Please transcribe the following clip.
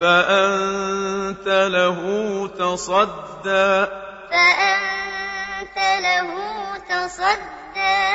فَأَنتَ لَهُ تَصَدَّىٰ. فَأَنتَ لَهُ تَصَدَّىٰ.